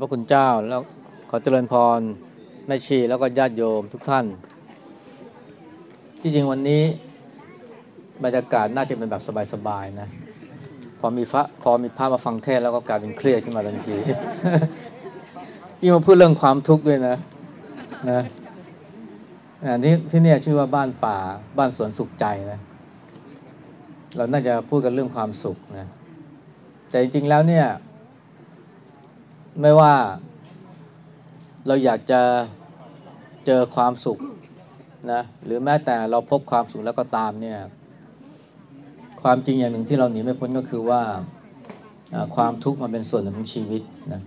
พระคุณเจ้าแล้วขอเจริญพรแม่ชีแล้วก็ญาติโยมทุกท่าน ที่จริงวันนี้บรรยากาศน่าจะเป็นแบบสบายๆนะ พอมีพระพอมีพระมาฟังเทศแล้วก็กลายเป็นเครียดขึ้นมาทันทียี่มาพูดเรื่องความทุกข์ด้วยนะนะอันนี้ที่เนี่ยชื่อว่าบ้านป่าบ้านสวนสุขใจนะ เราน่าจะพูดกันเรื่องความสุขนะแต่จริงๆแล้วเนี่ย ไม่ว่าเราอยากจะเจอความสุขนะหรือแม้แต่เราพบความสุขแล้วก็ตามเนี่ย ความจริงอย่างหนึ่งที่เราหนีไม่พ้นก็คือว่าความทุกข์มันเป็นส่วนหนึ่งของชีวิตนะ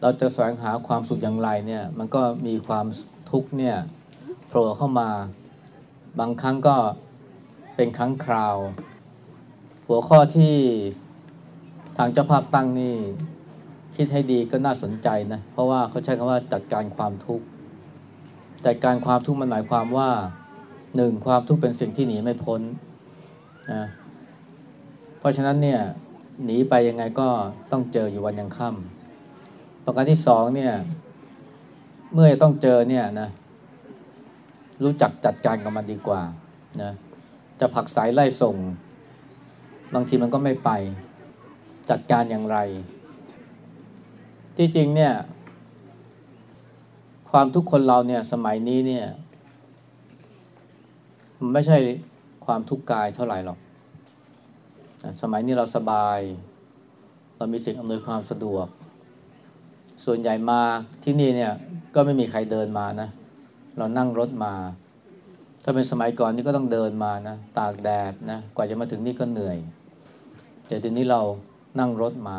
เราจะแสวงหาความสุขอย่างไรเนี่ยมันก็มีความทุกข์เนี่ยโผล่เข้ามาบางครั้งก็เป็นครั้งคราว หัวข้อที่ ทางเจ้าภาพตั้งนี่คิดให้ดีก็น่าสนใจนะ เพราะว่าเขาใช้คำว่าจัดการความทุกข์จัดการความทุกข์มันหมายความว่าหนึ่งความทุกข์เป็นสิ่งที่หนีไม่พ้นนะเพราะฉะนั้นเนี่ยหนีไปยังไงก็ต้องเจออยู่วันยังค่ำประการที่สองเนี่ยเมื่อต้องเจอเนี่ยนะรู้จักจัดการกับมันดีกว่านะจะผักสายไล่ส่ง บางทีมันก็ไม่ไป จัดการอย่างไร ที่จริงเนี่ย ความทุกคนเราเนี่ยสมัยนี้เนี่ยมันไม่ใช่ความทุกข์กายเท่าไหร่หรอก สมัยนี้เราสบาย เรามีสิ่งอำนวยความสะดวก ส่วนใหญ่มาที่นี่เนี่ยก็ไม่มีใครเดินมานะ เรานั่งรถมา ถ้าเป็นสมัยก่อนนี่ก็ต้องเดินมานะ ตากแดดนะ กว่าจะมาถึงนี่ก็เหนื่อย แต่ทีนี้เรา นั่งรถมา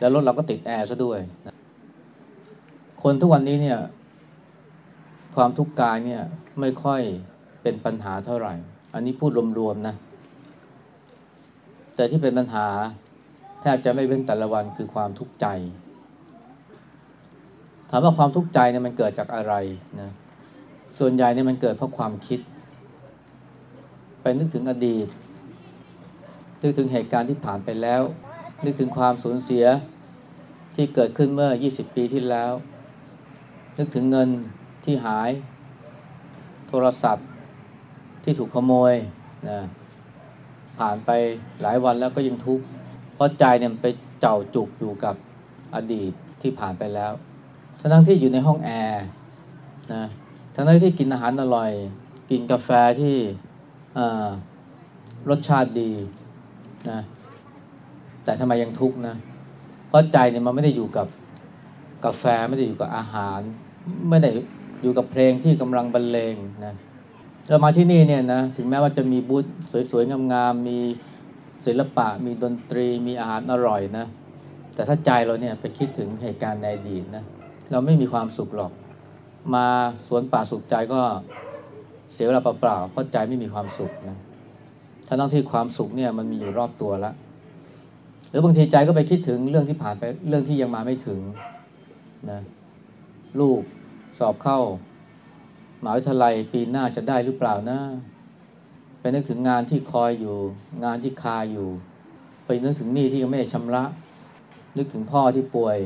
แล้วรถเราก็ติดแอร์ซะด้วย คนทุกวันนี้เนี่ย ความทุกข์กายเนี่ยไม่ค่อยเป็นปัญหาเท่าไหร่ อันนี้พูดรวมๆนะ แต่ที่เป็นปัญหาแทบจะไม่เว้นแต่ละวันคือความทุกข์ใจ ถามว่าความทุกข์ใจเนี่ยมันเกิดจากอะไรนะส่วนใหญ่เนี่ยมันเกิดเพราะความคิด ไปนึกถึงอดีต นึกถึงเหตุการณ์ที่ผ่านไปแล้ว นึกถึงความสูญเสียที่เกิดขึ้นเมื่อ 20 ปีที่แล้ว นึกถึงเงินที่หาย โทรศัพท์ที่ถูกขโมยนะผ่านไปหลายวันแล้วก็ยังทุกข์เพราะใจเนี่ยไปเจ้าจุกอยู่กับอดีตที่ผ่านไปแล้ว ทั้งที่อยู่ในห้องแอร์นะทั้งที่กินอาหารอร่อย กินกาแฟที่รสชาติดี นะแต่ทำไมยังทุกข์นะเพราะใจเนี่ยมันไม่ได้อยู่กับกาแฟไม่ได้อยู่กับอาหาร ไม่ได้อยู่กับเพลงที่กำลังบรรเลงนะเรามาที่นี่เนี่ยนะถึงแม้ว่าจะมีบูธสวยๆงามๆมีศิลปะ มีดนตรีมีอาหารอร่อยนะ แต่ถ้าใจเราเนี่ยไปคิดถึงเหตุการณ์ในอดีตนะเราไม่มีความสุขหรอก มาสวนป่าสุขใจก็เสียเวลาเปล่าๆเพราะใจไม่มีความสุขนะ ทั้งทั้งที่ความสุขเนี่ยมันมีอยู่รอบตัวแล้วหรือบางทีใจก็ไปคิดถึงเรื่องที่ผ่านไปเรื่องที่ยังมาไม่ถึงนะลูกสอบเข้ามหาวิทยาลัยปีหน้าจะได้หรือเปล่านะไปนึกถึงงานที่คอยอยู่ งานที่คาอยู่ ไปนึกถึงหนี้ที่ยังไม่ได้ชำระ นึกถึงพ่อที่ป่วย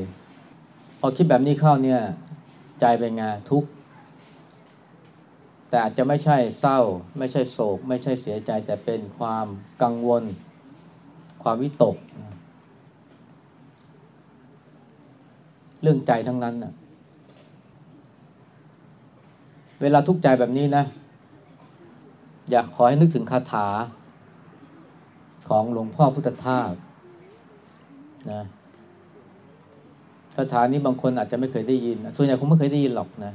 พอคิดแบบนี้เข้าเนี่ย ใจเป็นไงทุกข์ แต่อาจจะไม่ใช่เศร้า ไม่ใช่โศก ไม่ใช่เสียใจ แต่เป็นความกังวล ความวิตก เรื่องใจทั้งนั้นนะเวลาทุกข์ใจแบบนี้นะ อยากขอให้นึกถึงคาถา ของหลวงพ่อพุทธทาสนะคาถานี้บางคนอาจจะไม่เคยได้ยิน ส่วนใหญ่คงไม่เคยได้ยินหรอกนะ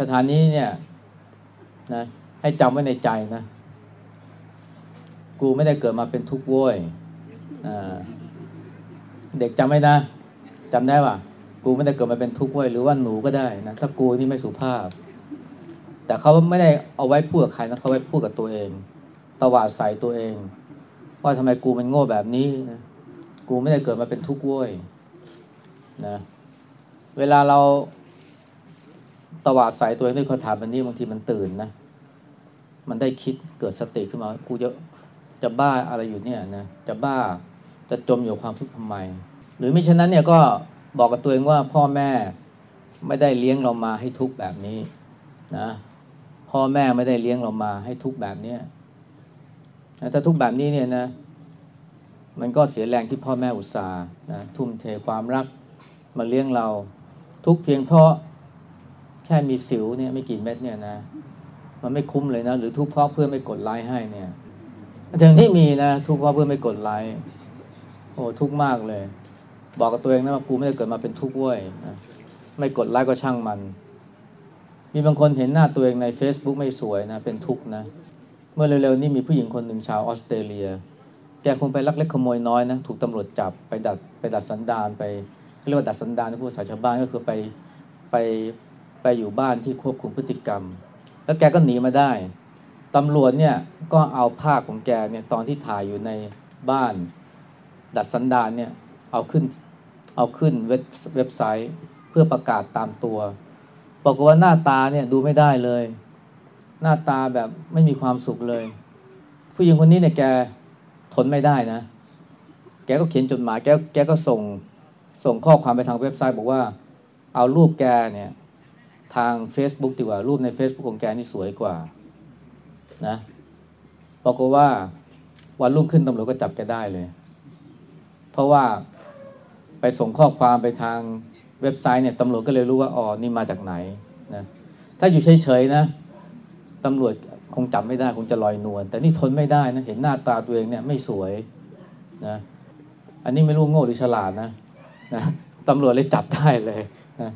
สถานีเนี่ยนะให้จำไว้ในใจนะ กูไม่ได้เกิดมาเป็นทุกข์โว้ยเด็กจำไว้นะจำได้ป่ะกูไม่ได้เกิดมาเป็นทุกข์เว้ยหรือว่าหนูก็ได้นะถ้ากูนี่ไม่สุภาพ แต่เขาไม่ได้เอาไว้พูดกับใครนะเขาไว้พูดกับตัวเองตวาดใส่ตัวเอง ว่าทำไมกูมันโง่แบบนี้นะกูไม่ได้เกิดมาเป็นทุกข์เว้ยนะ เวลาเรา ตวาดใส่ตัวเองด้วยคำถามแบบนี้บางทีมันตื่นนะ มันได้คิดเกิดสติขึ้นมา กูจะจะบ้าอะไรอยู่เนี่ยนะ จะบ้าจะจมอยู่ความทุกข์ทำไม หรือไม่เช่นนั้นเนี่ยก็บอกกับตัวเองว่าพ่อแม่ไม่ได้เลี้ยงเรามาให้ทุกข์แบบนี้นะ พ่อแม่ไม่ได้เลี้ยงเรามาให้ทุกข์แบบเนี้ยถ้าทุกข์แบบนี้เนี่ยนะ มันก็เสียแรงที่พ่อแม่อุตส่าห์นะทุ่มเทความรักมาเลี้ยงเรา ทุกเพียงเพราะ ค่มีสิวเนี่ยไม่กี่เม็ดเนี่ยนะ มันไม่คุ้มเลยนะ หรือทุกเพราะเพื่อนไม่กดไลค์ให้เนี่ยถึงที่มีนะทุกเพราะเพื่อนไม่กดไลค์โอ้ทุกมากเลย บอกกับตัวเองนะว่ากูไม่ได้เกิดมาเป็นทุกข์เว้ยนะไม่กดไลค์ก็ช่างมัน มีบางคนเห็นหน้าตัวเองใน Facebook ไม่สวยนะ เป็นทุกข์นะ เมื่อเร็วๆนี้มีผู้หญิงคนหนึ่งชาวออสเตรเลียแกคงไปลักเล็กขโมยน้อยนะ ถูกตำรวจจับไปดัดไปดัดสันดานไปเรียกว่าดัดสันดานในผู้สาชาวบ้านก็คือไปไป ไปอยู่บ้านที่ควบคุมพฤติกรรม แล้วแกก็หนีมาได้ตำรวจเนี่ยก็เอาภาพของแกเนี่ยตอนที่ถ่ายอยู่ในบ้าน ดัดสันดานเนี่ยเอาขึ้นเอาขึ้นเว็บเว็บไซต์เพื่อประกาศตามตัวบอกว่าหน้าตาเนี่ยดูไม่ได้เลย หน้าตาแบบไม่มีความสุขเลย ผู้หญิงคนนี้เนี่ยแกทนไม่ได้นะ แกก็เขียนจดหมายแกแกก็ส่งส่งข้อความไปทางเว็บไซต์ บอกว่าเอารูปแกเนี่ย ทาง Facebook ดีกว่ารูปใน Facebook ของแกนี่สวยกว่านะบอกว่าวันรุ่งขึ้นตำรวจก็จับแกได้เลย เพราะว่าไปส่งข้อความไปทางเว็บไซต์เนี่ยตำรวจก็เลยรู้ว่าอ๋อนี่มาจากไหนนะถ้าอยู่เฉยๆนะตำรวจคงจับไม่ได้ คงจะลอยนวลแต่นี่ทนไม่ได้นะเห็นหน้าตาตัวเองเนี่ยไม่สวยนะอันนี้ไม่รู้โง่หรือฉลาดนะนะตำรวจเลยจับได้เลยนะ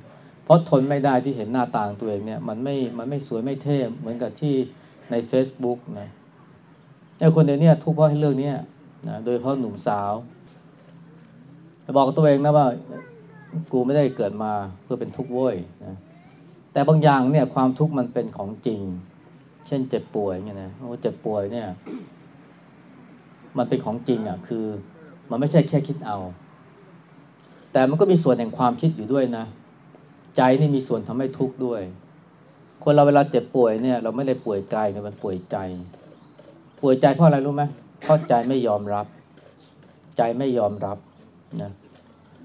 เพราะทนไม่ได้ที่เห็นหน้าตางตัวเองเนี่ยมันไม่มันไม่สวยไม่เท่เหมือนกับที่ใน Facebook นะไอ้คนเดียวนี้ทุกข์เพราะเรื่องนี้นะโดยเพราะหนุ่มสาวบอกตัวเองนะว่ากูไม่ได้เกิดมาเพื่อเป็นทุกข์โว้ยนะแต่บางอย่างเนี่ยความทุกข์มันเป็นของจริง เช่นเจ็บป่วยเนี่ยนะโอ้เจ็บป่วยเนี่ย มันเป็นของจริงอะ คือ มันไม่ใช่แค่คิดเอา แต่มันก็มีส่วนแห่งความคิดอยู่ด้วยนะ ใจนี่มีส่วนทำให้ทุกข์ด้วย คนเราเวลาเจ็บป่วยเนี่ย เราไม่ได้ป่วยกายเนี่ยมันป่วยใจ ป่วยใจเพราะอะไรรู้ไหมเพราะใจไม่ยอมรับ ใจไม่ยอมรับนะ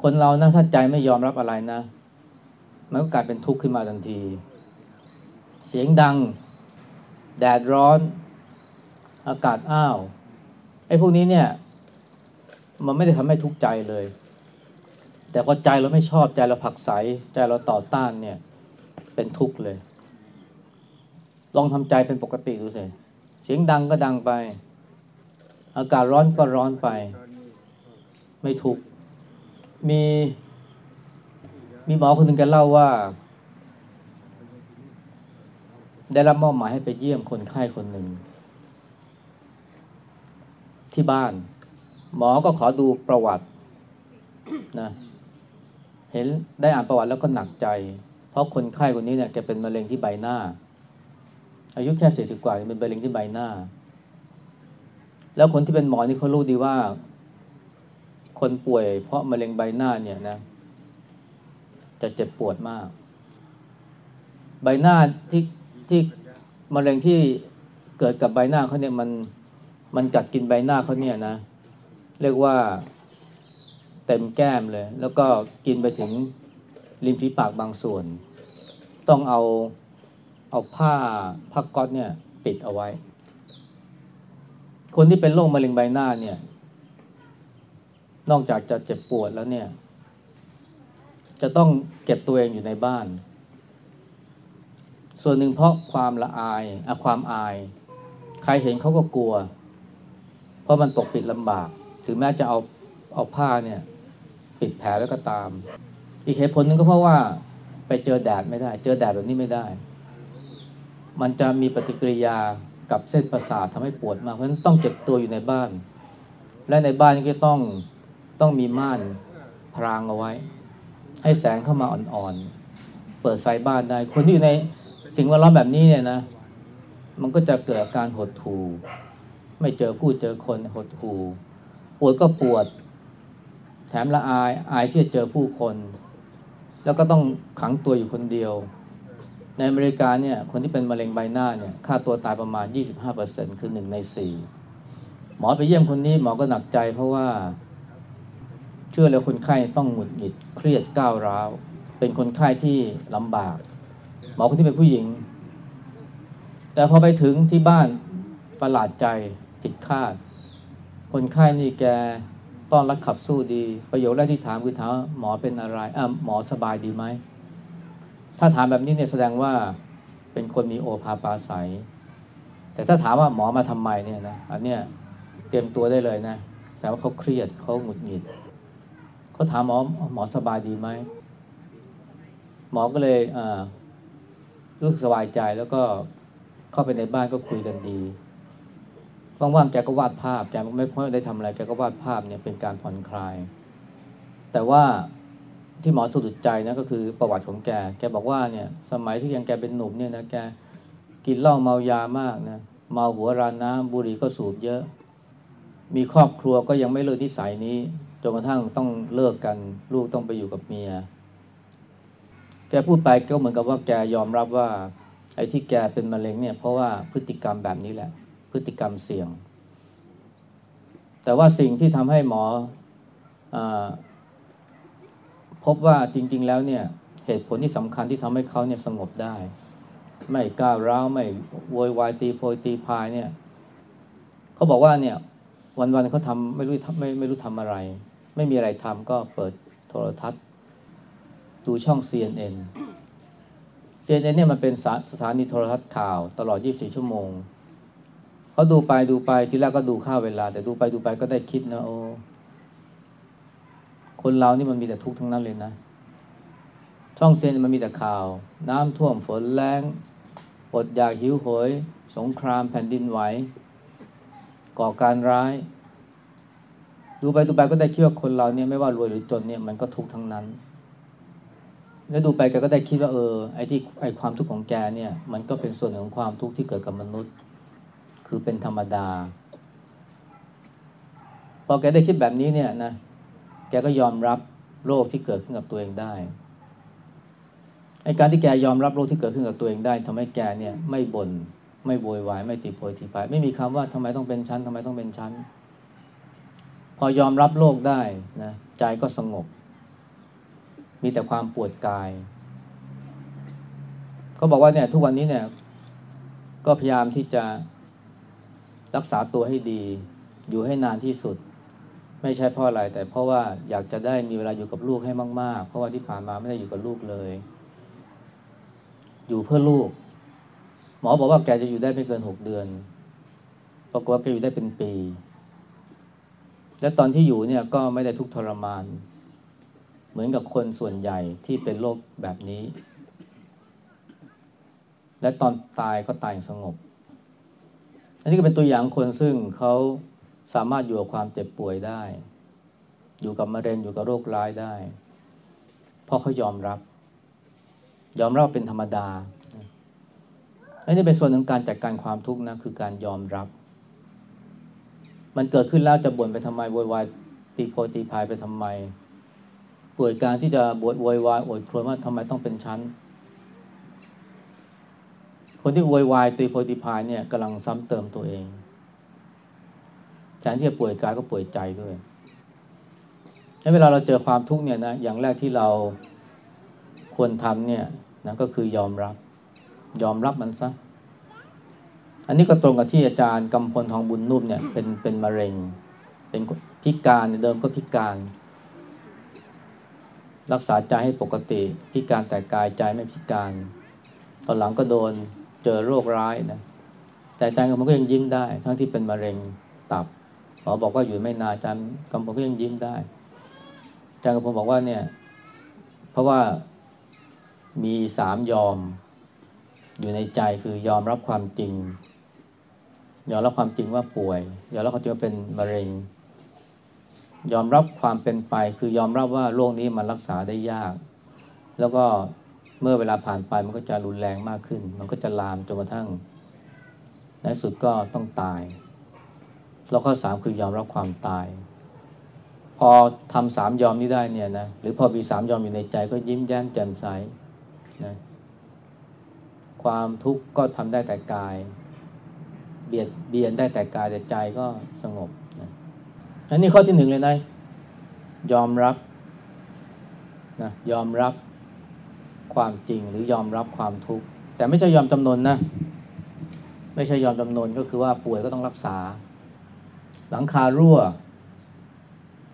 คนเรานะถ้าใจไม่ยอมรับอะไรนะ มันก็กลายเป็นทุกข์ขึ้นมาทันที เสียงดัง แดดร้อน อากาศอ้าวไอ้พวกนี้เนี่ย มันไม่ได้ทำให้ทุกข์ใจเลย แต่พอใจเราไม่ชอบใจเราผักใสใจเราต่อต้านเนี่ย เป็นทุกข์เลย ลองทำใจเป็นปกติดูสิเสียงดังก็ดังไป อากาศร้อนก็ร้อนไป ไม่ทุกข์มีมีหมอคนหนึ่งแกเล่าว่า ได้รับมอบหมายให้ไปเยี่ยมคนไข้คนหนึ่ง ที่บ้าน หมอก็ขอดูประวัตินะ เห็นได้อ่านประวัติแล้วก็หนักใจ เพราะคนไข้คนนี้เนี่ยแกเป็นมะเร็งที่ใบหน้า อายุแค่สี่สิบกว่าเป็นมะเร็งที่ใบหน้า แล้วคนที่เป็นหมอนี่เขารู้ดีว่า คนป่วย เพราะมะเร็งใบหน้าเนี่ยนะ จะเจ็บปวดมาก ใบหน้าที่ที่มะเร็งที่เกิดกับใบหน้าเขาเนี่ยมันมันกัดกินใบหน้าเขาเนี่ยนะ เรียกว่า เต็มแก้มเลย แล้วก็กินไปถึงริมฝีปากบางส่วน ต้องเอาเอาผ้าผ้าก๊อตเนี่ยปิดเอาไว้ คนที่เป็นโรคมะเร็งใบหน้าเนี่ย นอกจากจะเจ็บปวดแล้วเนี่ย จะต้องเก็บตัวเองอยู่ในบ้าน ส่วนหนึ่งเพราะความละอายอะความอาย ใครเห็นเขาก็กลัว เพราะมันปกปิดลำบาก ถึงแม้จะเอาเอาผ้าเนี่ย ปิดแผลไว้ก็ตาม อีกเหตุผลหนึ่งก็เพราะว่าไปเจอแดดไม่ได้ เจอแดดแบบนี้ไม่ได้ มันจะมีปฏิกิริยากับเส้นประสาททำให้ปวดมาก เพราะฉะนั้นต้องเก็บตัวอยู่ในบ้าน และในบ้านก็ต้องต้องมีม่านพรางเอาไว้ ให้แสงเข้ามาอ่อนๆ เปิดไฟบ้านได้ คนที่อยู่ในสิ่งแวดล้อมแบบนี้เนี่ยนะ มันก็จะเกิดอาการหดหู่ ไม่เจอผู้เจอคนหดหู่ ปวดก็ปวด แถมละอายอายที่จะเจอผู้คน แล้วก็ต้องขังตัวอยู่คนเดียว ในอเมริกาเนี่ยคนที่เป็นมะเร็งใบหน้าเนี่ยค่าตัวตายประมาณ 25%คือหนึ่งในสี่หมอไปเยี่ยมคนนี้หมอก็หนักใจเพราะว่า เชื่อเลยคนไข้ต้องหงุดหงิดเครียดก้าวร้าว เป็นคนไข้ที่ลำบาก หมอคนที่เป็นผู้หญิง แต่พอไปถึงที่บ้านประหลาดใจผิดคาด คนไข้นี่แก ต้อนรับขับสู้ดี ประโยคแรกที่ถามคือถามหมอเป็นอะไรอะหมอสบายดีไหม ถ้าถามแบบนี้เนี่ยแสดงว่าเป็นคนมีโอภาปาศัย แต่ถ้าถามว่าหมอมาทำไมเนี่ยนะอันเนี้ยเตรียมตัวได้เลยนะแสดงว่าเขาเครียดเขาหงุดหงิดเขาถามหมอหมอสบายดีไหมหมอก็เลยอ่ารู้สึกสบายใจแล้วก็เข้าไปในบ้านก็คุยกันดี ว่างๆแกก็วาดภาพแกไม่ค่อยได้ทำอะไรแกก็วาดภาพเนี่ยเป็นการผ่อนคลาย แต่ว่าที่หมอสะดุดใจนะก็คือประวัติของแก แกบอกว่าเนี่ยสมัยที่ยังแกเป็นหนุ่มเนี่ยนะแกกินเหล้าเมายามากนะเมาหัวรานน้ำบุหรี่ก็สูบเยอะ มีครอบครัวก็ยังไม่เลิกที่สายนี้จนกระทั่งต้องเลิกกัน ลูกต้องไปอยู่กับเมีย แกพูดไปก็เหมือนกับว่าแกยอมรับว่าไอ้ที่แกเป็นมะเร็งเนี่ยเพราะว่าพฤติกรรมแบบนี้แหละ พฤติกรรมเสี่ยง แต่ว่าสิ่งที่ทำให้หมออพบว่าจริง ๆ แล้วเนี่ยเหตุผลที่สำคัญที่ทำให้เขาเนี่ยสงบได้ ไม่ก้าวร้าวไม่โวยวายตีโพยตีพายเนี่ยเขาบอกว่าเนี่ยวันๆเขาทำไม่รู้ไม่ไม่รู้ทำอะไร ไม่มีอะไรทำก็เปิดโทรทัศน์ ดูช่อง CNN CNN เนี่ยมันเป็นสถานีโทรทัศน์ข่าวตลอด 24 ชั่วโมง เขาดูไปดูไปทีแรกก็ดูข้าวเวลา แต่ดูไปดูไปก็ได้คิดนะโอ้คนเรานี่มันมีแต่ทุกข์ทั้งนั้นเลยนะ ช่องเซนมันมีแต่ข่าว น้ำท่วมฝนแรงอดอยากหิวโหย สงครามแผ่นดินไหว ก่อการร้าย ดูไปดูไปก็ได้คิดว่าคนเราเนี่ยไม่ว่ารวยหรือจนเนี่ยมันก็ทุกข์ทั้งนั้น แล้วดูไปแกก็ได้คิดว่าเออไอ้ที่ไอ้ความทุกข์ของแกเนี่ย มันก็เป็นส่วนหนึ่งของความทุกข์ที่เกิดกับมนุษย์ คือเป็นธรรมดา พอแกได้คิดแบบนี้เนี่ยนะแกก็ยอมรับโรคที่เกิดขึ้นกับตัวเองได้ไอการที่แกยอมรับโรคที่เกิดขึ้นกับตัวเองได้ทำให้แกเนี่ยไม่บน่นไม่โวยวายไม่ตีโพยตีพายไม่มีคำว่าทำไมต้องเป็นชั้นทำไมต้องเป็นชั้น พอยอมรับโรคได้นะใจก็สงบ มีแต่ความปวดกายเขาบอกว่าเนี่ยทุกวันนี้เนี่ยก็พยายามที่จะ รักษาตัวให้ดี อยู่ให้นานที่สุด ไม่ใช่เพราะอะไร แต่เพราะว่าอยากจะได้มีเวลาอยู่กับลูกให้มาก ๆ เพราะว่าที่ผ่านมาไม่ได้อยู่กับลูกเลย อยู่เพื่อลูก หมอบอกว่าแกจะอยู่ได้ไม่เกินหกเดือนปรากฏว่าแกอยู่ได้เป็นปี และตอนที่อยู่เนี่ยก็ไม่ได้ทุกทรมาน เหมือนกับคนส่วนใหญ่ที่เป็นโรคแบบนี้ และตอนตายก็ตายสงบ อันนี้ก็เป็นตัวอย่างคนซึ่งเขาสามารถอยู่กับความเจ็บป่วยได้ อยู่กับมะเร็งอยู่กับโรคร้ายได้ เพราะเขายอมรับ ยอมรับเป็นธรรมดาอันนี้เป็นส่วนของการจัดการความทุกข์นะคือการยอมรับ มันเกิดขึ้นแล้วจะบ่นไปทำไมโวยวายตีโพตีพายไปทำไมป่วยการที่จะบวดโวยวายโอดครวญว่าทำไมต้องเป็นชั้น คนที่โวยวายตีโพตีพายเนี่ยกำลังซ้ำเติมตัวเองแทนที่จะป่วยกายก็ป่วยใจด้วยเวลาเราเจอความทุกข์เนี่ยนะอย่างแรกที่เราควรทำเนี่ยนะก็คือยอมรับ ยอมรับมันซะอันนี้ก็ตรงกับที่อาจารย์กำพลทองบุญนุ่มเนี่ยเป็นเป็นมะเร็ง เป็นพิการเดิมก็พิการ รักษาใจให้ปกติ พิการแต่กายใจไม่พิการ ตอนหลังก็โดน เจอโรคร้ายนะแต่อาจารย์กำพลก็ยังยิ้มได้ ทั้งที่เป็นมะเร็งตับหมอบอกว่าอยู่ไม่นานอาจารย์กำพลก็ยังยิ้มได้อาจารย์กำพลบอกว่าเนี่ย เพราะว่ามีสามยอม อยู่ในใจคือยอมรับความจริง ยอมรับความจริงว่าป่วย ยอมรับความจริงว่าเป็นมะเร็ง ยอมรับความเป็นไป คือยอมรับว่าโรคนี้มันรักษาได้ยาก แล้วก็ เมื่อเวลาผ่านไปมันก็จะรุนแรงมากขึ้น มันก็จะลามจนกระทั่งในสุดก็ต้องตาย แล้วข้อสามคือยอมรับความตาย พอทำสามยอมนี้ได้เนี่ยนะหรือพอมีสามยอมอยู่ในใจก็ยิ้มแย้มแจ่มใสนะความทุกข์ก็ทำได้แต่กาย เบียดเบียนได้แต่กายแต่ใจก็สงบนะอันนี้ข้อที่หนึ่งเลยนะยอมรับนะยอมรับ ความจริงหรือยอมรับความทุกข์ แต่ไม่ใช่ยอมจำนนนะ ไม่ใช่ยอมจำนนก็คือว่าป่วยก็ต้องรักษา หลังคารั่ว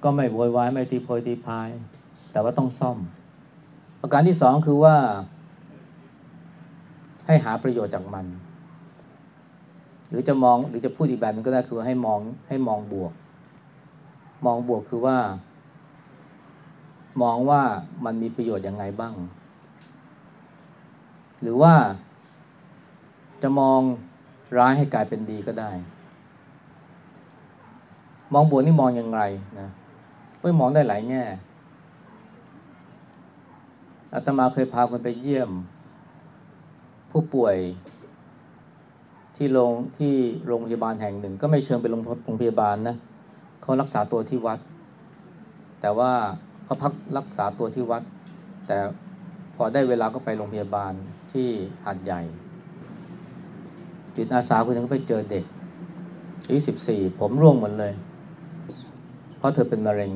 ก็ไม่โวยวายไม่ตีโพยตีพาย แต่ว่าต้องซ่อม ประการที่สองคือว่า ให้หาประโยชน์จากมัน หรือจะมองหรือจะพูดอีกแบบนึงก็ได้คือให้มองให้มองบวก มองบวกคือว่า มองว่ามันมีประโยชน์ยังไงบ้าง หรือว่าจะมองร้ายให้กลายเป็นดีก็ได้ มองบวกนี่มองอย่างไรนะไม่มองได้หลายแง่อาตมาเคยพาคนไปเยี่ยม ผู้ป่วยที่โรงที่โรงพยาบาลแห่งหนึ่ง ก็ไม่เชิงเป็นโรงโรงพยาบาลนะเขารักษาตัวที่วัด แต่ว่าเขาพักรักษาตัวที่วัด แต่พอได้เวลาก็ไปโรงพยาบาล ที่หาดใหญ่ จิตอาสาคนหนึ่งก็ไปเจอเด็กอายุสิบสี่ผมร่วงหมดเลย เพราะเธอเป็นมะเร็ง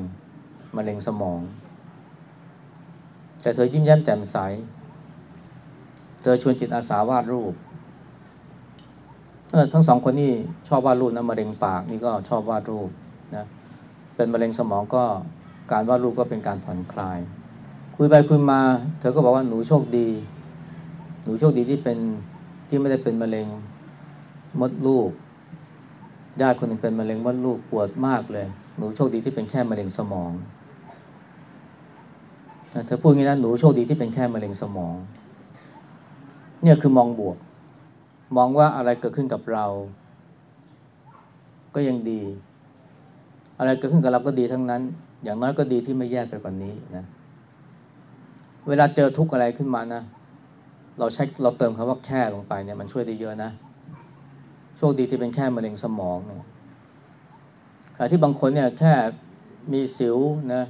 มะเร็งสมอง แต่เธอยิ้มแย้มแจ่มใส เธอชวนจิตอาสาวาดรูปเออทั้งสองคนนี่ชอบวาดรูปนะมะเร็งปากนี่ก็ชอบวาดรูปนะเป็นมะเร็งสมองก็การวาดรูปก็เป็นการผ่อนคลาย คุยไปคุยมา เธอก็บอกว่าหนูโชคดี หนูโชคดีที่เป็นที่ไม่ได้เป็นมะเร็งมดลูกญาติคนหนึ่งเป็นมะเร็งมดลูกปวดมากเลย หนูโชคดีที่เป็นแค่มะเร็งสมองเธอพูดงี้นะหนูโชคดีที่เป็นแค่มะเร็งสมอง เนี่ยคือมองบวก มองว่าอะไรเกิดขึ้นกับเรา ก็ยังดี อะไรเกิดขึ้นกับเราก็ดีทั้งนั้น อย่างน้อยก็ดีที่ไม่แย่ไปกว่านี้นะ เวลาเจอทุกข์อะไรขึ้นมานะ เราใช้เราเติมคำว่าแค่ลงไปเนี่ยมันช่วยได้เยอะนะ โชคดีที่เป็นแค่มะเร็งสมองเนี่ยแต่ที่บางคนเนี่ยแค่มีสิวนะ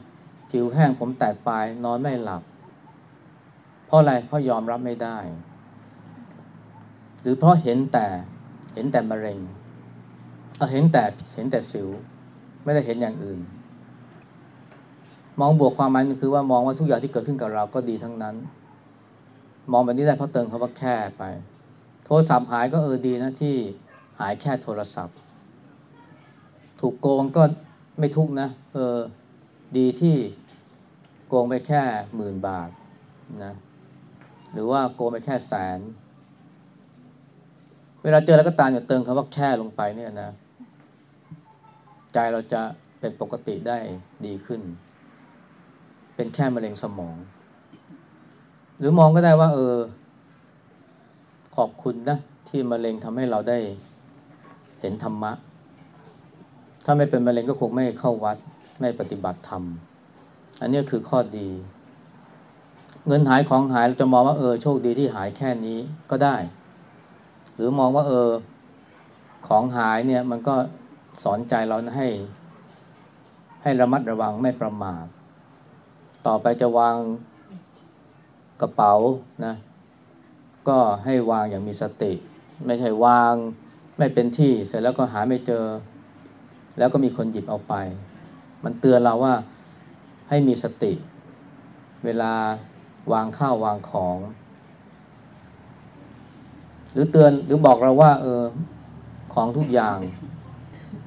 ผิวแห้งผมแตกปลายนอนไม่หลับ เพราะอะไรเพราะยอมรับไม่ได้ หรือเพราะเห็นแต่เห็นแต่มะเร็งเห็นแต่เห็นแต่สิว ไม่ได้เห็นอย่างอื่น มองบวกความหมายคือว่ามองว่าทุกอย่างที่เกิดขึ้นกับเราก็ดีทั้งนั้น มองแบบนี้ได้เพราะเติมคำว่าแค่ไป โทรศัพท์หายก็เออดีนะที่หายแค่โทรศัพท์ ถูกโกงก็ไม่ทุกนะ เออดีที่โกงไปแค่หมื่นบาทนะหรือว่าโกงไปแค่แสน เวลาเจอแล้วก็ตามอย่าเติมคำว่าแค่ลงไปเนี่ยนะ ใจเราจะเป็นปกติได้ดีขึ้น เป็นแค่มะเร็งสมอง หรือมองก็ได้ว่า เออ ขอบคุณนะ ที่มะเร็งทำให้เราได้เห็นธรรมะ ถ้าไม่เป็นมะเร็งก็คงไม่เข้าวัด ไม่ปฏิบัติธรรม อันนี้คือข้อดี เงินหายของหายเราจะมองว่าเออโชคดีที่หายแค่นี้ก็ได้ หรือมองว่า เออ ของหายเนี่ย มันก็สอนใจเราให้ ให้ระมัดระวังไม่ประมาทต่อไปจะวาง กระเป๋านะก็ให้วางอย่างมีสติ ไม่ใช่วางไม่เป็นที่เสร็จแล้วก็หาไม่เจอ แล้วก็มีคนหยิบเอาไป มันเตือนเราว่าให้มีสติ เวลาวางข้าววางของ หรือเตือนหรือบอกเราว่า เออของทุกอย่าง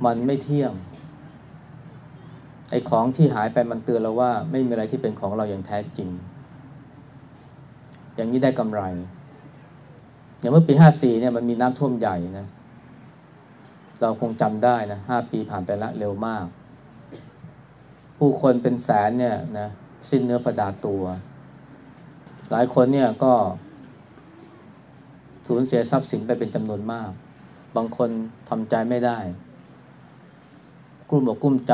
มันไม่เที่ยงไอ้ของที่หายไปมันเตือนเราว่า ไม่มีอะไรที่เป็นของเราอย่างแท้จริง อย่างนี้ได้กำไร อย่างเมื่อปีห้าสี่เนี่ยมันมีน้ำท่วมใหญ่นะ เราคงจำได้นะห้าปีผ่านไปละเร็วมาก ผู้คนเป็นแสนเนี่ยนะสิ้นเนื้อประดาตัว หลายคนเนี่ยก็สูญเสียทรัพย์สินไปเป็นจำนวนมาก บางคนทำใจไม่ได้ กลุ้มอกกลุ้มใจ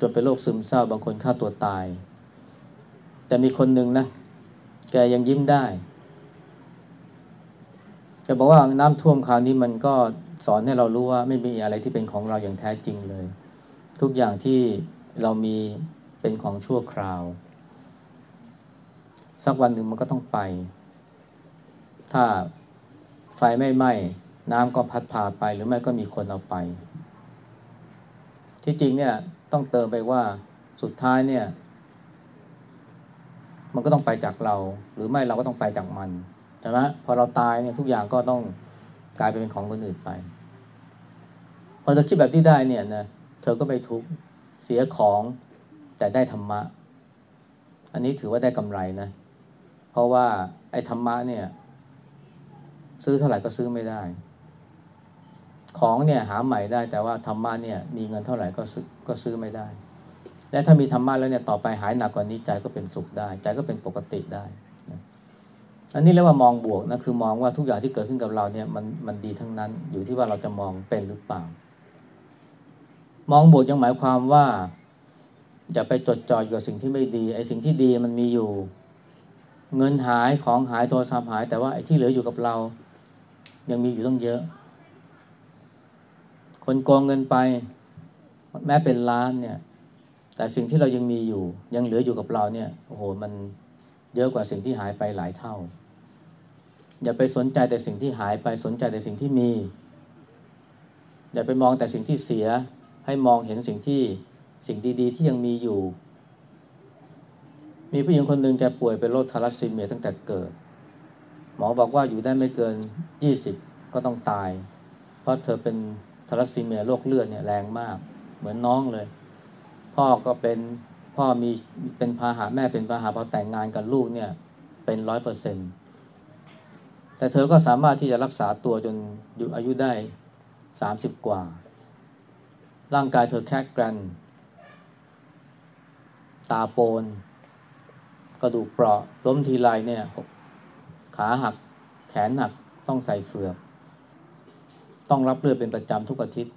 จนเป็นโรคซึมเศร้า บางคนฆ่าตัวตาย แต่มีคนหนึ่งนะ แกยังยิ้มได้จะบอกว่าน้ำท่วมคราวนี้มันก็สอนให้เรารู้ว่าไม่มีอะไรที่เป็นของเราอย่างแท้จริงเลย ทุกอย่างที่เรามีเป็นของชั่วคราว สักวันหนึ่งมันก็ต้องไป ถ้าไฟไม่ไหม้น้ำก็พัดพาไปหรือไม่ก็มีคนเอาไป ที่จริงเนี่ยต้องเติมไปว่าสุดท้ายเนี่ย มันก็ต้องไปจากเรา หรือไม่เราก็ต้องไปจากมันใช่ไหมพอเราตายเนี่ยทุกอย่างก็ต้องกลายไปเป็นของคนอื่นไป พอเธอคิดแบบที่ได้เนี่ยนะเธอก็ไปทุกเสียของแต่ได้ธรรมะ อันนี้ถือว่าได้กำไรนะ เพราะว่าไอ้ธรรมะเนี่ย ซื้อเท่าไหร่ก็ซื้อไม่ได้ ของเนี่ยหาใหม่ได้แต่ว่าธรรมะเนี่ย มีเงินเท่าไหร่ก็ซื้อก็ซื้อไม่ได้ และถ้ามีธรรมะแล้วเนี่ยต่อไปหายหนักกว่านี้ใจก็เป็นสุขได้ ใจก็เป็นปกติได้อันนี้เรียกว่ามองบวกนะคือมองว่าทุกอย่างที่เกิดขึ้นกับเราเนี่ยมันมันดีทั้งนั้น อยู่ที่ว่าเราจะมองเป็นหรือเปล่า มองบวกยังหมายความว่าอย่าไปจดจ่ออยู่กับสิ่งที่ไม่ดีไอ้สิ่งที่ดีมันมีอยู่ เงินหายของหายโทรศัพท์หาย แต่ว่าไอ้ที่เหลืออยู่กับเรา ยังมีอยู่ต้องเยอะ คนโกงเงินไป แม้เป็นล้านเนี่ย แต่สิ่งที่เรายังมีอยู่ ยังเหลืออยู่กับเราเนี่ยโอ้โหมันเยอะกว่าสิ่งที่หายไปหลายเท่า อย่าไปสนใจแต่สิ่งที่หายไปสนใจแต่สิ่งที่มี อย่าไปมองแต่สิ่งที่เสียให้มองเห็นสิ่งที่สิ่งดีๆ ที่ยังมีอยู่ มีผู้หญิงคนหนึ่งแกป่วยเป็นโรคทารัสซีเมียตั้งแต่เกิด หมอบอกว่าอยู่ได้ไม่เกินยี่สิบก็ต้องตาย เพราะเธอเป็นทารัสซีเมียโรคเลือดเนี่ยแรงมาก เหมือนน้องเลย พ่อก็เป็นพ่อมีเป็นพาหะแม่เป็นพาหะพอแต่งงานกับลูกเนี่ยเป็นร้อยเปอร์เซ็นต์แต่เธอก็สามารถที่จะรักษาตัวจนอยู่อายุได้สามสิบกว่า ร่างกายเธอแค่กรันตาโปน กระดูกเปราะล้มทีไรเนี่ยขาหักแขนหักต้องใส่เฟือก ต้องรับเลือดเป็นประจำทุกอาทิตย์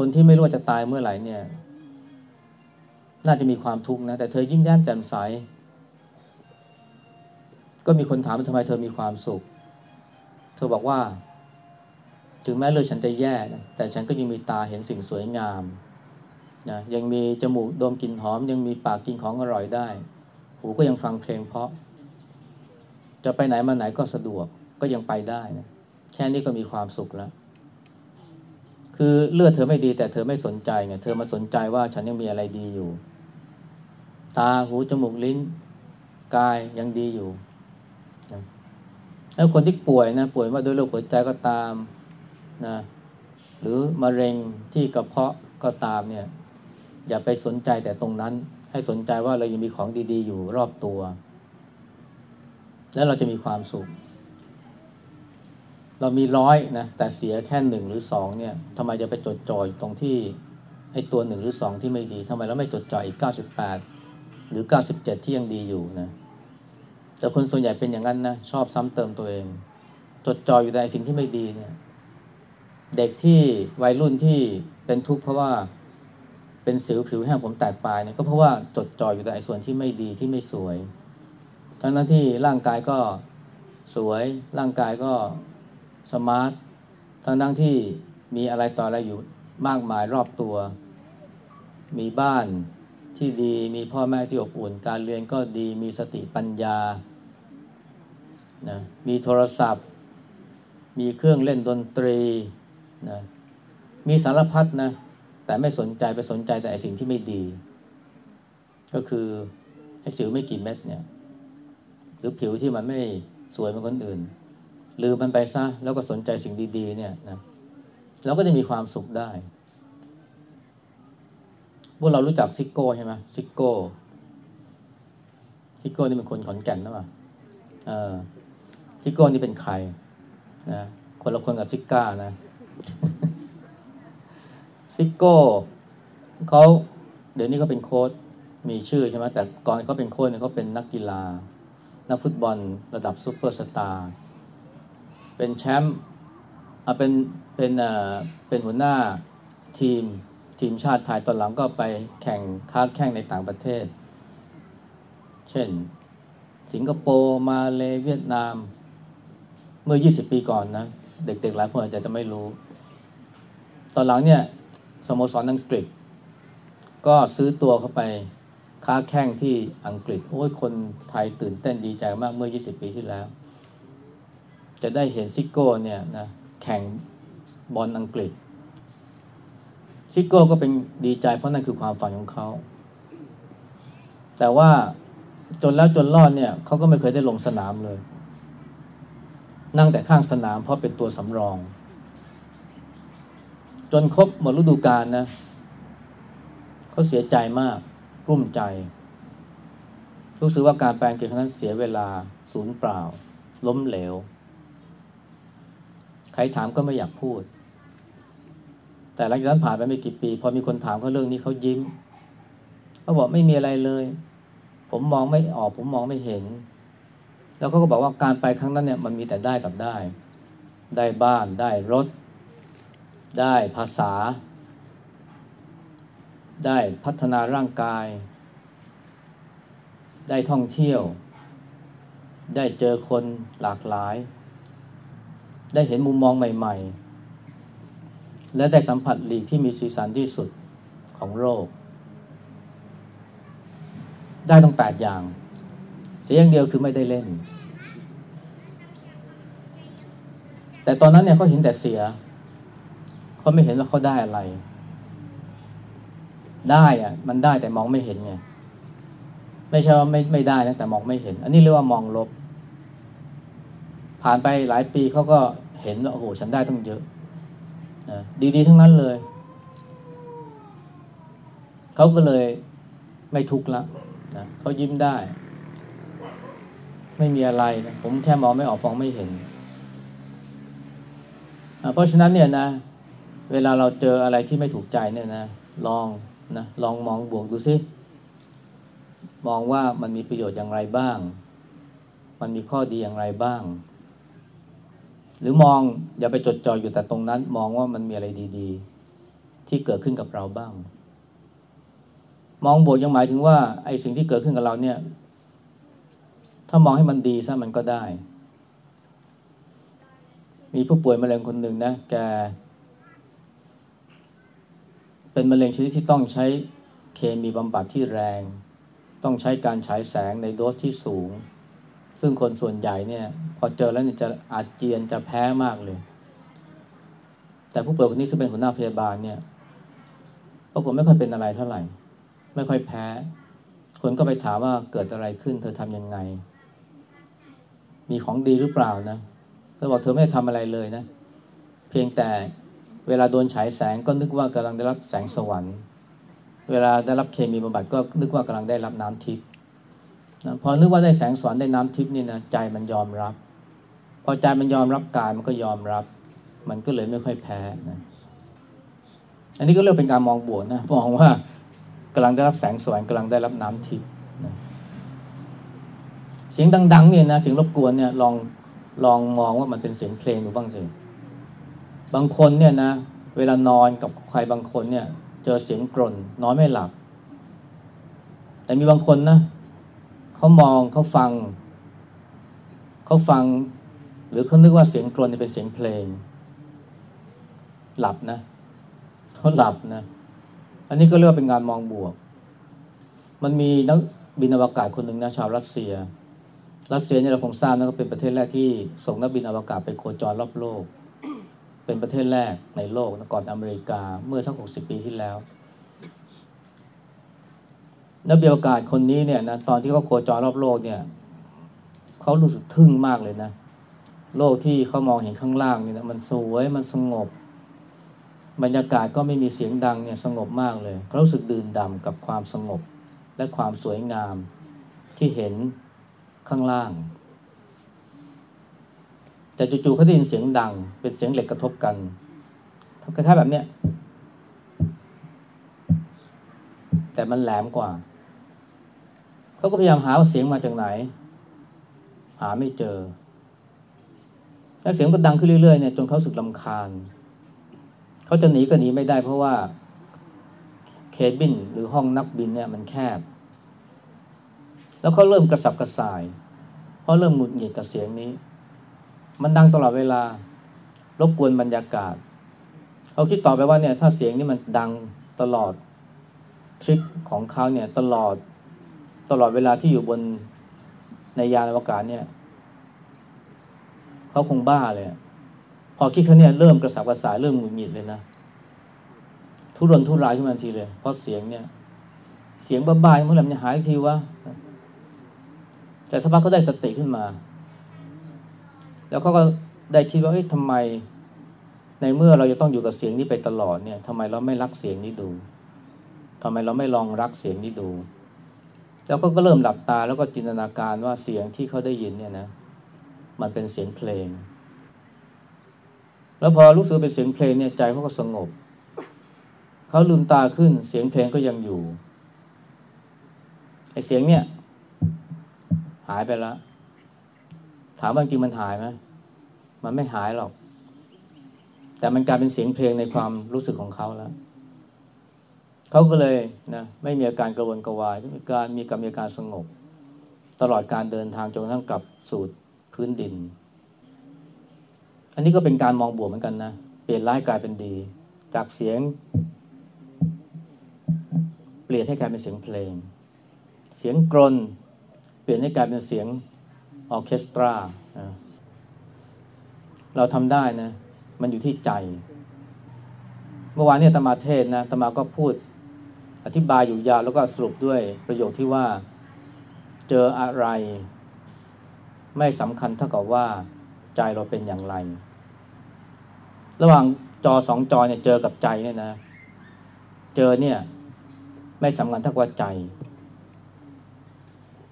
คนที่ไม่รู้จะตายเมื่อไหร่เนี่ย น่าจะมีความทุกข์นะ แต่เธอยิ้มแย้มแจ่มใส ก็มีคนถามว่าทำไมเธอมีความสุข เธอบอกว่า ถึงแม้เลือดฉันจะแย่นะแต่ฉันก็ยังมีตาเห็นสิ่งสวยงามนะยังมีจมูกดมกลิ่นหอม ยังมีปากกินของอร่อยได้ หูก็ยังฟังเพลงเพราะ จะไปไหนมาไหนก็สะดวกก็ยังไปได้นะแค่นี้ก็มีความสุขแล้ว คือเลือดเธอไม่ดีแต่เธอไม่สนใจไงเธอมาสนใจว่าฉันยังมีอะไรดีอยู่ ตาหูจมูกลิ้น กายยังดีอยู่แล้วคนที่ป่วยนะป่วยว่าด้วยโรคหัวใจก็ตามนะหรือมะเร็งที่กระเพาะก็ตามเนี่ย อย่าไปสนใจแต่ตรงนั้น ให้สนใจว่าเรายังมีของดี ๆ อยู่รอบตัว แล้วเราจะมีความสุข เรามีร้อยนะแต่เสียแค่หนึ่งหรือสองเนี่ยทำไมจะไปจดจ่อยตรงที่ไอ้ตัวหนึ่งหรือสองที่ไม่ดีทำไมเราไม่จดจ่อยอีกเก้าสิบแปดหรือเก้าสิบเจ็ดที่ยังดีอยู่นะแต่คนส่วนใหญ่เป็นอย่างนั้นนะชอบซ้ำเติมตัวเอง จดจ่อยอยู่ในสิ่งที่ไม่ดีเนี่ยเด็กที่วัยรุ่นที่เป็นทุกข์เพราะว่าเป็นสิวผิวแห้งผมแตกปลายเนี่ยก็เพราะว่าจดจ่อยอยู่ในส่วนที่ไม่ดีที่ไม่สวยทั้งนั้นที่ร่างกายก็สวยร่างกายก็ สมาร์ททั้งนั้นที่มีอะไรต่ออะไรอยู่มากมายรอบตัว มีบ้านที่ดีมีพ่อแม่ที่อบอุ่น การเรียนก็ดีมีสติปัญญานะมีโทรศัพท์ มีเครื่องเล่นดนตรีนะมีสารพัดนะแต่ไม่สนใจไปสนใจแต่สิ่งที่ไม่ดี ก็คือไอ้สิวไม่กี่เม็ดเนี่ยหรือผิวที่มันไม่สวยเหมือนคนอื่น ลืมมันไปซะแล้วก็สนใจสิ่งดี ๆ เนี่ยนะเราก็จะมีความสุขได้พวกเรารู้จักซิกโก้ใช่ไหมซิกโก้ซิกโก้นี่เป็นคนขอนแก่นนะป่ะเออซิกโก้นี่เป็นใครนะคนละคนกับซิก้านะซิกโก้เขาเดี๋ยวนี้เขาเป็นโค้ชมีชื่อใช่ไหมแต่ก่อนเขาเป็นโค้ชเขาเป็นนักกีฬา นักฟุตบอลระดับซูเปอร์สตาร์ เป็นแชมป์อะเป็นเป็นเอ่อเป็นหัวหน้าทีมทีมชาติไทยตอนหลังก็ไปแข่งค้าแข่งในต่างประเทศ เช่น สิงคโปร์มาเลเวียดนาม เมื่อ 20 ปีก่อนนะ เด็กๆหลายคนอาจจะไม่รู้ ตอนหลังเนี่ยสโมสรอังกฤษ ก็ซื้อตัวเข้าไปค้าแข่งที่อังกฤษ โอ้ยคนไทยตื่นเต้นดีใจมากเมื่อ 20 ปีที่แล้ว จะได้เห็นซิโก้เนี่ยนะแข่งบอลอังกฤษ ซิโก้ก็เป็นดีใจเพราะนั่นคือความฝันของเขา แต่ว่าจนแล้วจนรอดเนี่ยเขาก็ไม่เคยได้ลงสนามเลย นั่งแต่ข้างสนามเพราะเป็นตัวสำรอง จนครบหมดฤดูกาลนะเขาเสียใจมากกลุ้มใจ รู้สึกว่าการแปลงเกมครั้งนั้นเสียเวลาศูนย์เปล่า ล้มเหลว รถามก็ไม่อยากพูด แต่หลังจากนั้นผ่านไปไม่กี่ปี พอมีคนถามเขาเรื่องนี้เขายิ้มเขาบอกไม่มีอะไรเลย ผมมองไม่ออกผมมองไม่เห็น แล้วเขาก็บอกว่าการไปครั้งนั้นเนี่ยมันมีแต่ได้กับได้ ได้บ้านได้รถ ได้ภาษา ได้พัฒนาร่างกาย ได้ท่องเที่ยว ได้เจอคนหลากหลาย ได้เห็นมุมมองใหม่ ๆ และได้สัมผัสหลีกที่มีสีสันที่สุดของโลก ได้ต้องแปดอย่าง เสียอย่างเดียวคือไม่ได้เล่น แต่ตอนนั้นเนี่ยเขาเห็นแต่เสีย เขาไม่เห็นว่าเขาได้อะไร ได้อะมันได้แต่มองไม่เห็นไง ไม่ใช่ว่าไม่ไม่ได้นะแต่มองไม่เห็น อันนี้เรียกว่ามองลบ ผ่านไปหลายปีเขาก็เห็นว่าโอ้โหฉันได้ต้องเยอะนะดีๆทั้งนั้นเลยเขาก็เลยไม่ทุกข์ละนะเขายิ้มได้ ไม่มีอะไรนะผมแค่มองไม่ออกมองไม่เห็นเพราะฉะนั้นเนี่ยนะ เวลาเราเจออะไรที่ไม่ถูกใจเนี่ยนะ ลองนะลองมองบวกดูซิมองว่ามันมีประโยชน์อย่างไรบ้าง มันมีข้อดีอย่างไรบ้าง หรือมองอย่าไปจดจ่ออยู่แต่ตรงนั้น มองว่ามันมีอะไรดีๆ ที่เกิดขึ้นกับเราบ้าง มองบวกยังหมายถึงว่าไอ้สิ่งที่เกิดขึ้นกับเราเนี่ย ถ้ามองให้มันดีซะมันก็ได้ มีผู้ป่วยมะเร็งคนหนึ่งนะแกเป็นมะเร็งชนิดที่ต้องใช้เคมีบำบัดที่แรง ต้องใช้การฉายแสงในโดสที่สูง ซึ่งคนส่วนใหญ่เนี่ย พอเจอแล้วเนี่ยจะอาเจียนจะแพ้มากเลย แต่ผู้ป่วยคนนี้ซึ่งเป็นหัวหน้าพยาบาลเนี่ยปรากฏไม่ค่อยเป็นอะไรเท่าไหร่ ไม่ค่อยแพ้ คนก็ไปถามว่าเกิดอะไรขึ้น เธอทำยังไง มีของดีหรือเปล่านะเธอบอกเธอไม่ได้ทำอะไรเลยนะ เพียงแต่เวลาโดนฉายแสงก็นึกว่ากำลังได้รับแสงสวรรค์ เวลาได้รับเคมีบำบัดก็นึกว่ากำลังได้รับน้ำทิพย์ นะพอนึกว่าได้แสงสวรรค์ได้น้ำทิพย์นี่นะใจมันยอมรับ พอใจมันยอมรับกายมันก็ยอมรับ มันก็เลยไม่ค่อยแพ้นะอันนี้ก็เรียกเป็นการมองบวกนะมองว่ากำลังได้รับแสงสว่างกำลังได้รับน้ำทิพย์นะเสียงดังๆเนี่ยนะเสียงรบกวนเนี่ยลองลองมองว่ามันเป็นเสียงเพลงดูบ้างสิบางคนเนี่ยนะเวลานอนกับใครบางคนเนี่ย เจอเสียงกรนนอนไม่หลับ แต่มีบางคนนะ เขามองเขาฟัง เขาฟัง หรือเขานึกว่าเสียงกรนเป็นเสียงเพลง หลับนะเขาหลับนะ อันนี้ก็เรียกว่าเป็นงานมองบวก มันมีนักบินอวกาศคนหนึ่งนะชาวรัสเซีย รัสเซียเนี่ยเราคงทราบนะก็เป็นประเทศแรกที่ส่งนักบินอวกาศไปโคจรรอบโลก เป็นประเทศแรกในโลกก่อนอเมริกาเมื่อสักหกสิบปีที่แล้ว นักบินอวกาศคนนี้เนี่ยนะตอนที่เขาโคจรรอบโลกเนี่ยเขารู้สึกทึ่งมากเลยนะ โลกที่เขามองเห็นข้างล่างเนี่ยนะมันสวยมันสงบ บรรยากาศก็ไม่มีเสียงดังเนี่ยสงบมากเลยเขารู้สึกดื่นดำกับความสงบและความสวยงามที่เห็นข้างล่าง แต่จู่ๆเขาได้ยินเสียงดัง เป็นเสียงเหล็กกระทบกันคล้ายๆแบบเนี้ยแต่มันแหลมกว่า เขาก็พยายามหาว่าเสียงมาจากไหน หาไม่เจอ แล้วเสียงก็ดังขึ้นเรื่อยๆเนี่ยจนเขาสึกลำคาญ เขาจะหนีก็หนีไม่ได้ เพราะว่าเคบินหรือห้องนักบินเนี่ยมันแคบ แล้วเขาเริ่มกระสับกระส่าย เพราะเริ่มหงุดหงิดกับเสียงนี้ มันดังตลอดเวลา รบกวนบรรยากาศ เขาคิดต่อไปว่าเนี่ยถ้าเสียงนี้มันดังตลอดทริปของเขาเนี่ยตลอด ตลอดเวลาที่อยู่บนในยานอวกาศเนี่ยเขาคงบ้าเลย พอคิดเขาเนี่ยเริ่มกระสับกระส่ายเริ่มหงุดหงิดเลยนะทุรนทุรายขึ้นมาทีเลย เพราะเสียงเนี่ย เสียงบ้าๆเมื่อไหร่มันจะหายทีวะแต่สักพักก็ได้สติขึ้นมา แล้วเขาก็ได้คิดว่าเฮ้ยทำไม ในเมื่อเราจะต้องอยู่กับเสียงนี้ไปตลอดเนี่ยทำไมเราไม่รักเสียงนี้ดูทำไมเราไม่ลองรักเสียงนี้ดู แล้วก็ก็เริ่มหลับตาแล้วก็จินตนาการว่าเสียงที่เขาได้ยินเนี่ยนะมันเป็นเสียงเพลง แล้วพอรู้สึกเป็นเสียงเพลงเนี่ยใจเขาก็สงบเขาลืมตาขึ้นเสียงเพลงก็ยังอยู่ไอเสียงเนี่ย หายไปแล้วถามว่าจริงมันหายไหมมันไม่หายหรอก แต่มันกลายเป็นเสียงเพลงในความรู้สึกของเขาแล้ว เขาก็เลยนะไม่มีอาการกระวนกระวายมีการมีกรรมีการสงบ ตลอดการเดินทางจนกระทั่งกลับสู่พื้นดิน อันนี้ก็เป็นการมองบวกเหมือนกันนะเปลี่ยนร้ายกลายเป็นดี จากเสียง เปลี่ยนให้กลายเป็นเสียงเพลง เสียงกรนเปลี่ยนให้กลายเป็นเสียงออเคสตราเราทำได้นะ มันอยู่ที่ใจ เมื่อวานเนี่ยตมาเทศนะตมาก็พูด อธิบายอยู่ยาวแล้วก็สรุปด้วยประโยคที่ว่า เจออะไร ไม่สำคัญเท่ากับว่าใจเราเป็นอย่างไร ระหว่างจอสองจอเนี่ยเจอกับใจเนี่ยนะ เจอเนี่ย ไม่สำคัญเท่ากับใจ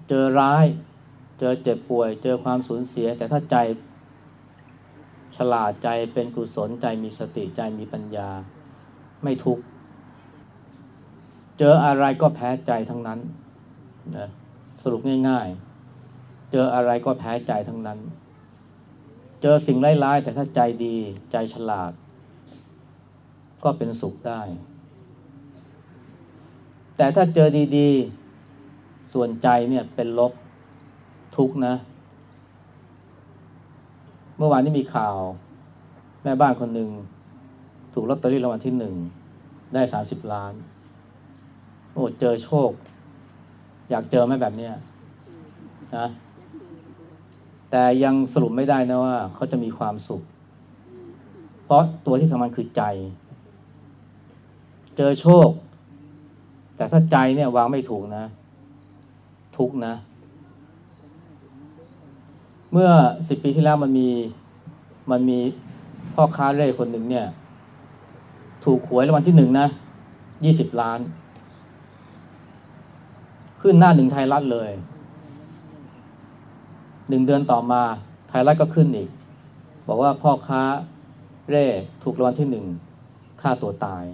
เจอร้าย เจอเจ็บป่วย เจอความสูญเสีย แต่ถ้าใจฉลาดใจเป็นกุศลใจมีสติใจมีปัญญา ไม่ทุกข์ เจออะไรก็แพ้ใจทั้งนั้นนะสรุปง่ายๆ เจออะไรก็แพ้ใจทั้งนั้น เจอสิ่งร้ายๆแต่ถ้าใจดีใจฉลาด ก็เป็นสุขได้ แต่ถ้าเจอดีๆ ส่วนใจเนี่ยเป็นลบทุกนะ เมื่อวานนี้มีข่าว แม่บ้านคนหนึ่งถูกลอตเตอรี่รางวัลที่หนึ่งได้สามสิบล้าน โอ้เจอโชค อยากเจอไหมแบบเนี้ยนะแต่ยังสรุปไม่ได้นะว่า เขาจะมีความสุข เพราะตัวที่สำคัญคือใจ เจอโชค แต่ถ้าใจเนี่ยวางไม่ถูกนะ ทุกนะ เมื่อสิบปีที่แล้วมันมีมันมีพ่อค้าเร่คนหนึ่งเนี่ย ถูกหวยรางวัลที่หนึ่งนะยี่สิบล้าน ขึ้นหน้าหนึ่งไทยรัฐเลยหนึ่งเดือนต่อมาไทยรัฐก็ขึ้นอีก บอกว่าพ่อค้าเร่ถูกรางวัลที่หนึ่งฆ่าตัวตาย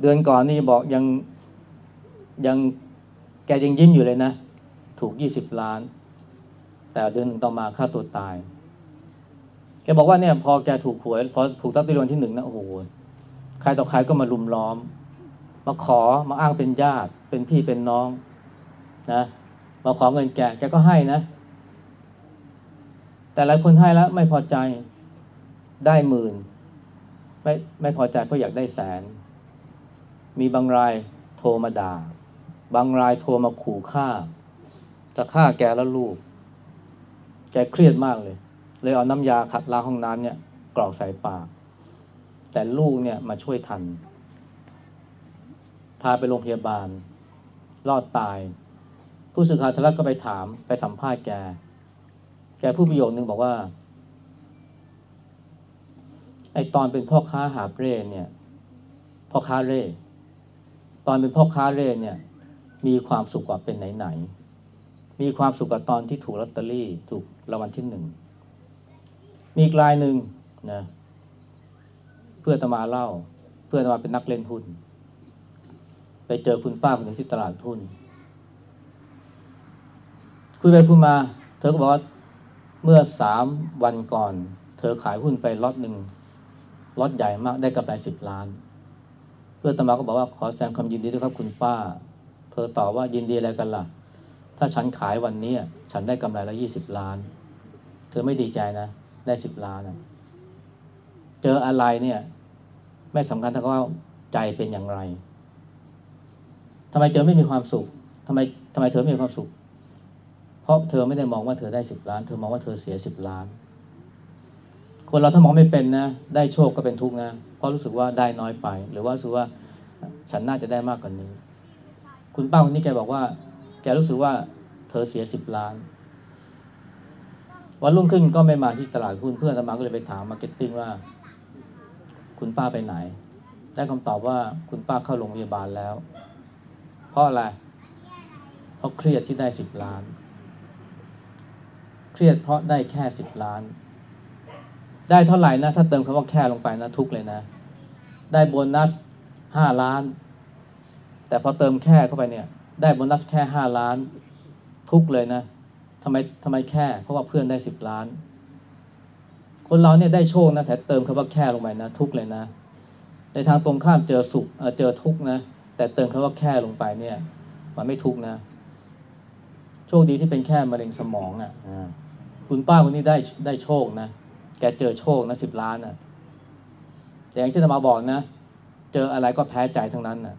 เดือนก่อนนี่บอกยังยังแกยังยิ้มอยู่เลยนะ ถูกยี่สิบล้าน แต่เดือนหนึ่งต่อมาฆ่าตัวตาย แกบอกว่าเนี่ยพอแกถูกหวยพอถูกตัดรางวัลที่หนึ่งนะโอ้โหใครต่อใครก็มาลุมล้อม มาขอมาอ้างเป็นญาติ เป็นพี่เป็นน้องนะมาขอเงินแกแกก็ให้นะ แต่หลายคนให้แล้วไม่พอใจได้หมื่น ไม่ไม่พอใจเพราะอยากได้แสน มีบางรายโทรมาด่า บางรายโทรมาขู่ฆ่าจะฆ่าแกแล้วลูก แกเครียดมากเลย เลยเอาน้ำยาขัดล้างห้องน้ำเนี่ยกรอกใส่ปาก แต่ลูกเนี่ยมาช่วยทัน พาไปโรงพยาบาล รอดตาย ผู้สื่อข่าวทรัฐก็ไปถามไปสัมภาษณ์แก แกพูดประโยคนึงบอกว่าไอตอนเป็นพ่อค้าหาเร่เนี่ย พ่อค้าเร่ตอนเป็นพ่อค้าเร่เนี่ย มีความสุขกว่าเป็นไหนๆมีความสุขกว่าตอนที่ถูกลอตเตอรี่ถูกรางวัลที่หนึ่งมีอีกรายหนึ่งนะเพื่อตมาเล่า เพื่อตมาเป็นนักเล่นหุ้น ไปเจอคุณป้าคนหนึ่งที่ตลาดทุนคุยไปคุยมา เธอก็บอกว่าเมื่อสามวันก่อน เธอขายหุ้นไปล็อตหนึ่งล็อตใหญ่มากได้กำไรสิบล้าน เพื่อนตมาก็บอกว่าขอแสดงความยินดีด้วยครับคุณป้า เธอตอบว่ายินดีอะไรกันล่ะ ถ้าฉันขายวันนี้ฉันได้กำไรละยี่สิบล้าน เธอไม่ดีใจนะ ได้สิบล้านนะเจออะไรเนี่ย ไม่สำคัญเท่ากับว่าใจเป็นอย่างไร ทำไมเจอไม่มีความสุขทำไมทำไมเธอไม่มีความสุข เพราะเธอไม่ได้มองว่าเธอได้สิบล้าน เธอมองว่าเธอเสียสิบล้าน คนเราถ้ามองไม่เป็นนะ ได้โชคก็เป็นทุกข์นะ เพราะรู้สึกว่าได้น้อยไป หรือว่ารู้สึกว่าฉันน่าจะได้มากกว่านนี้ คุณป้าคนนี้แกบอกว่า แกรู้สึกว่าเธอเสียสิบล้าน วันรุ่งขึ้นก็ไม่มาที่ตลาดหุ้นเพื่อนอาตมาก็เลยไปถาม marketing ว่า คุณป้าไปไหน ได้คำตอบว่าคุณป้าเข้าโรงพยาบาลแล้ว เพราะอะไร เพราะเครียดที่ได้สิบล้าน เครียดเพราะได้แค่สิบล้าน ได้เท่าไหร่นะ ถ้าเติมคำว่าแค่ลงไปนะทุกเลยนะ ได้โบนัสห้าล้าน แต่พอเติมแค่เข้าไปเนี่ย ได้โบนัสแค่ห้าล้าน ทุกเลยนะทำไมทำไมแค่ เพราะว่าเพื่อนได้สิบล้าน คนเราเนี่ยได้โชคนะแต่เติมคำว่าแค่ลงไปนะ ทุกเลยนะ ในทางตรงข้ามเจอสุขเเจอทุกนะ แต่เติมคำว่าแค่ลงไปเนี่ย มันไม่ทุกข์นะ โชคดีที่เป็นแค่มะเร็งสมองอะอ่าคุณป้าคนนี้ได้ได้โชคนะ แกเจอโชคนะสิบล้านอะแต่อย่างที่ธรรมาบอกนะ เจออะไรก็แพ้ใจทั้งนั้นน่ะ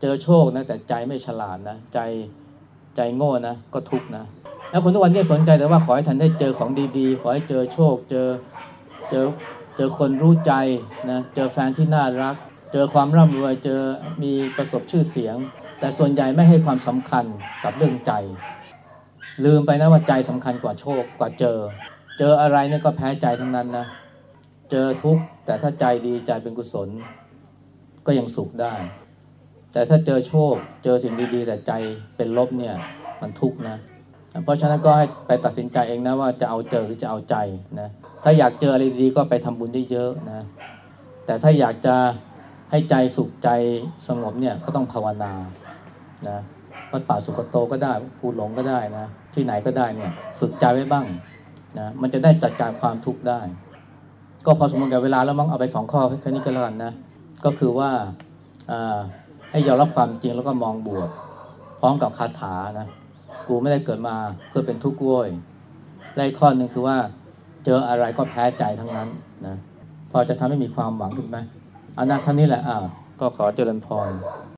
เจอโชคนะ แต่ใจไม่ฉลาดนะ ใจใจโง่นะ ก็ทุกข์นะ แล้วคนทุกวันนี้สนใจแต่ว่าขอให้ท่านได้เจอของดีๆ ขอให้เจอโชค เจอเจอเจอคนรู้ใจนะ เจอแฟนที่น่ารัก เจอความร่ำรวยเจอมีประสบชื่อเสียง แต่ส่วนใหญ่ไม่ให้ความสำคัญกับเรื่องใจ ลืมไปนะว่าใจสำคัญกว่าโชคกว่าเจอ เจออะไรเนี่ยก็แพ้ใจทั้งนั้นนะเจอทุกข์แต่ถ้าใจดีใจเป็นกุศล ก็ยังสุขได้ แต่ถ้าเจอโชคเจอสิ่งดีๆ แต่ใจเป็นลบเนี่ยมันทุกข์นะเพราะฉะนั้นก็ให้ไปตัดสินใจเองนะว่าจะเอาเจอหรือจะเอาใจนะถ้าอยากเจออะไรดีก็ไปทำบุญเยอะๆนะแต่ถ้าอยากจะ ให้ใจสุขใจสงบเนี่ยก็ต้องภาวนานะวัดป่าสุกโตก็ได้ภูหลงก็ได้นะที่ไหนก็ได้เนี่ยฝึกใจไว้บ้างนะมันจะได้จัดการความทุกข์ได้ ก็พอสมควรกับเวลาแล้วมั้งเอาไปสองข้อแค่นี้ก็แล้วกันนะก็คือว่าอ่าให้ยอมรับความจริงแล้วก็มองบวกพร้อมกับคาถานะกูไม่ได้เกิดมาเพื่อเป็นทุกข์โว้ยและข้อหนึ่งคือว่าเจออะไรก็แพ้ใจทั้งนั้นนะพอจะทำให้มีความหวังขึ้นไหม อันนั้นท่านนี้แหละอ่าก็ขอเจริญพร